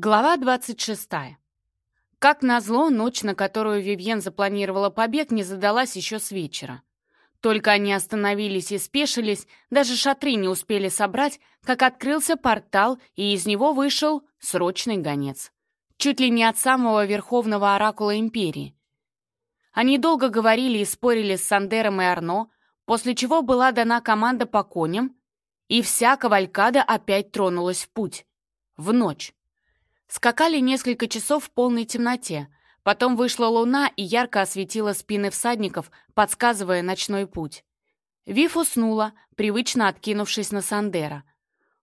Глава 26. Как назло, ночь, на которую Вивьен запланировала побег, не задалась еще с вечера. Только они остановились и спешились, даже шатры не успели собрать, как открылся портал, и из него вышел срочный гонец. Чуть ли не от самого Верховного Оракула Империи. Они долго говорили и спорили с Сандером и Арно, после чего была дана команда по коням, и вся кавалькада опять тронулась в путь. В ночь. Скакали несколько часов в полной темноте. Потом вышла луна и ярко осветила спины всадников, подсказывая ночной путь. Вив уснула, привычно откинувшись на Сандера.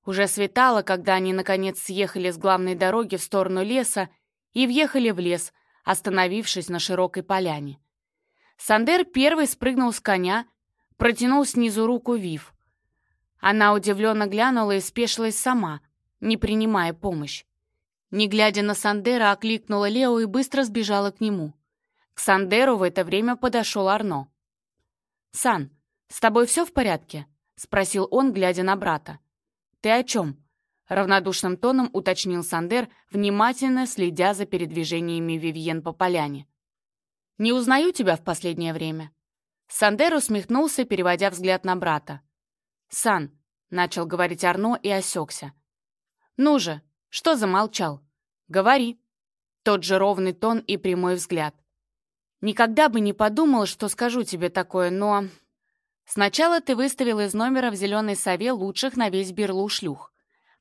Уже светало, когда они, наконец, съехали с главной дороги в сторону леса и въехали в лес, остановившись на широкой поляне. Сандер первый спрыгнул с коня, протянул снизу руку Вив. Она удивленно глянула и спешилась сама, не принимая помощь. Не глядя на Сандера, окликнула Лео и быстро сбежала к нему. К Сандеру в это время подошел Арно. «Сан, с тобой все в порядке?» — спросил он, глядя на брата. «Ты о чем?» — равнодушным тоном уточнил Сандер, внимательно следя за передвижениями Вивьен по поляне. «Не узнаю тебя в последнее время». Сандер усмехнулся, переводя взгляд на брата. «Сан», — начал говорить Арно и осекся. «Ну же, что замолчал? Говори. Тот же ровный тон и прямой взгляд. Никогда бы не подумал, что скажу тебе такое, но... Сначала ты выставил из номера в зеленой сове лучших на весь Берлу шлюх.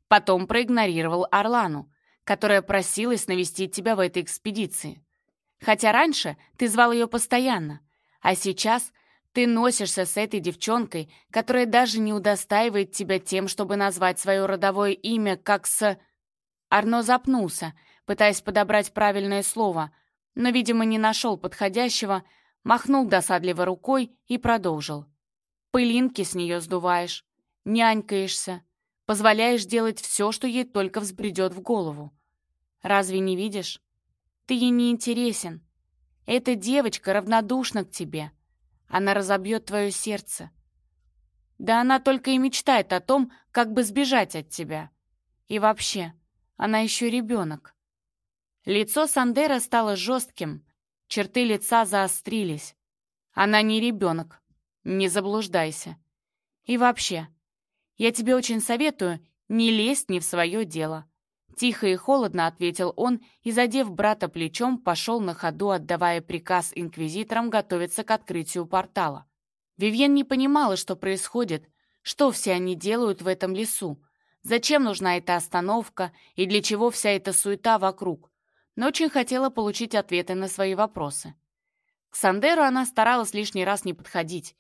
Потом проигнорировал Орлану, которая просилась навестить тебя в этой экспедиции. Хотя раньше ты звал ее постоянно, а сейчас ты носишься с этой девчонкой, которая даже не удостаивает тебя тем, чтобы назвать свое родовое имя, как с... Арно запнулся, пытаясь подобрать правильное слово, но, видимо, не нашел подходящего, махнул досадливо рукой и продолжил. «Пылинки с нее сдуваешь, нянькаешься, позволяешь делать все, что ей только взбредет в голову. Разве не видишь? Ты ей не интересен. Эта девочка равнодушна к тебе. Она разобьет твое сердце. Да она только и мечтает о том, как бы сбежать от тебя. И вообще, она еще ребенок. Лицо Сандера стало жестким, черты лица заострились. Она не ребенок, не заблуждайся. И вообще, я тебе очень советую не лезть не в свое дело. Тихо и холодно ответил он и, задев брата плечом, пошел на ходу, отдавая приказ инквизиторам готовиться к открытию портала. Вивьен не понимала, что происходит, что все они делают в этом лесу, Зачем нужна эта остановка и для чего вся эта суета вокруг? Но очень хотела получить ответы на свои вопросы. К Сандеру она старалась лишний раз не подходить.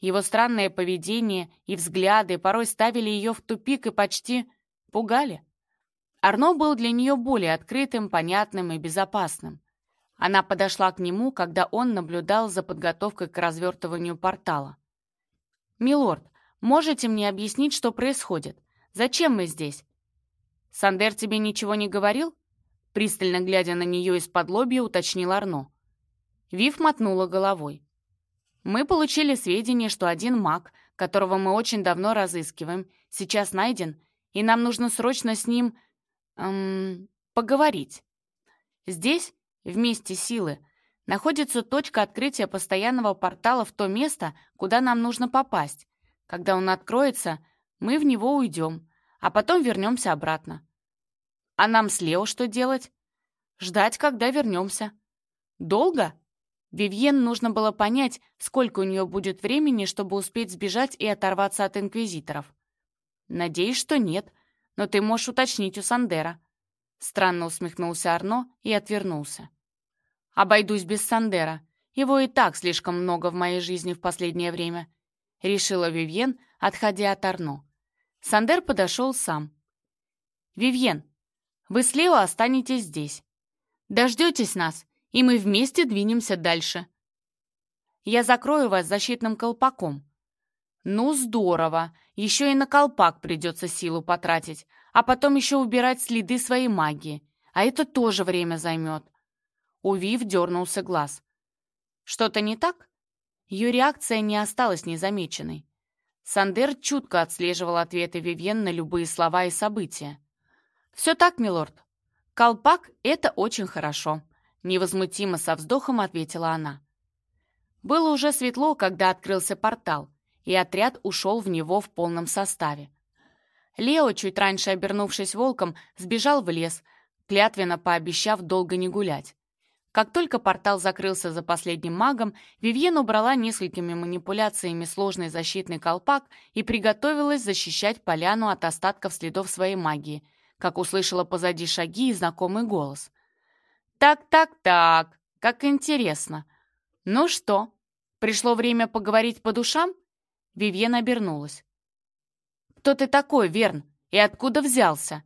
Его странное поведение и взгляды порой ставили ее в тупик и почти пугали. Арно был для нее более открытым, понятным и безопасным. Она подошла к нему, когда он наблюдал за подготовкой к развертыванию портала. «Милорд, можете мне объяснить, что происходит?» Зачем мы здесь?» «Сандер тебе ничего не говорил?» Пристально глядя на нее из-под лобья, уточнил Арно. Вив мотнула головой. «Мы получили сведения, что один маг, которого мы очень давно разыскиваем, сейчас найден, и нам нужно срочно с ним... Эм, поговорить. Здесь, в месте силы, находится точка открытия постоянного портала в то место, куда нам нужно попасть. Когда он откроется, мы в него уйдем, а потом вернемся обратно. А нам с Лео что делать? Ждать, когда вернемся. Долго? Вивьен нужно было понять, сколько у нее будет времени, чтобы успеть сбежать и оторваться от инквизиторов. Надеюсь, что нет, но ты можешь уточнить у Сандера. Странно усмехнулся Арно и отвернулся. Обойдусь без Сандера. Его и так слишком много в моей жизни в последнее время, решила Вивьен, отходя от Арно. Сандер подошел сам. «Вивьен, вы с Лео останетесь здесь. Дождетесь нас, и мы вместе двинемся дальше. Я закрою вас защитным колпаком». «Ну, здорово! Еще и на колпак придется силу потратить, а потом еще убирать следы своей магии. А это тоже время займет». У Вив дернулся глаз. «Что-то не так?» Ее реакция не осталась незамеченной. Сандер чутко отслеживал ответы Вивьен на любые слова и события. «Все так, милорд. «Колпак — это очень хорошо», — невозмутимо со вздохом ответила она. Было уже светло, когда открылся портал, и отряд ушел в него в полном составе. Лео, чуть раньше обернувшись волком, сбежал в лес, клятвенно пообещав долго не гулять. Как только портал закрылся за последним магом, Вивьен убрала несколькими манипуляциями сложный защитный колпак и приготовилась защищать поляну от остатков следов своей магии, как услышала позади шаги и знакомый голос. «Так-так-так, как интересно. Ну что, пришло время поговорить по душам?» Вивьен обернулась. «Кто ты такой, Верн, и откуда взялся?»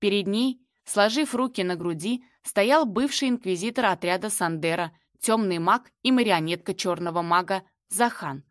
Перед ней, сложив руки на груди, стоял бывший инквизитор отряда Сандера, темный маг и марионетка черного мага Захан.